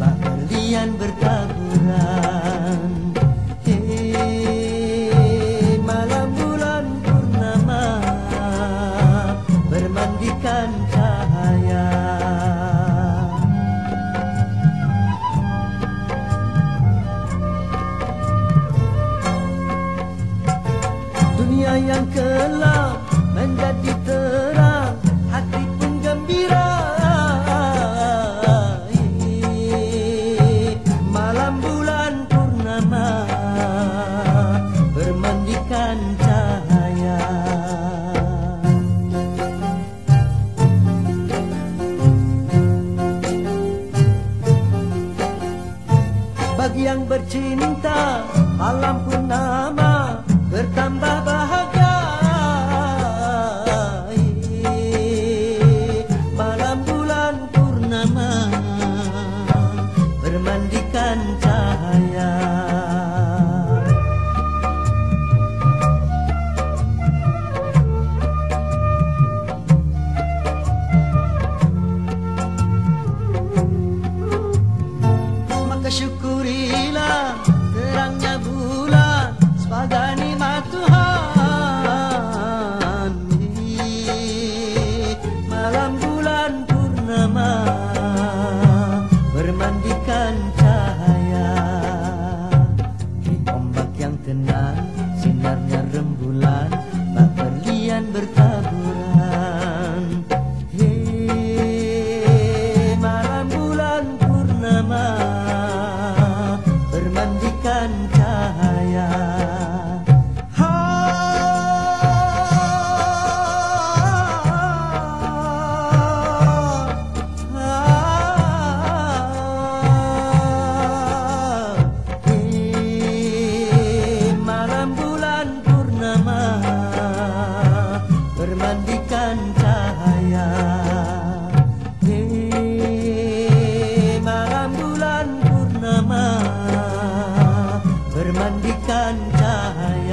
bak berlian bertaburan. Hei malam bulan purnama bermandikan cahaya. Dunia yang gelap menjadi terang yang bercinta alam pun nama. maka syukurilah terangnya bulan sebagai nikmat Tuhan di malam bulan purnama bermandikan cahaya. Di ombak yang tenang sinarnya rembulan 在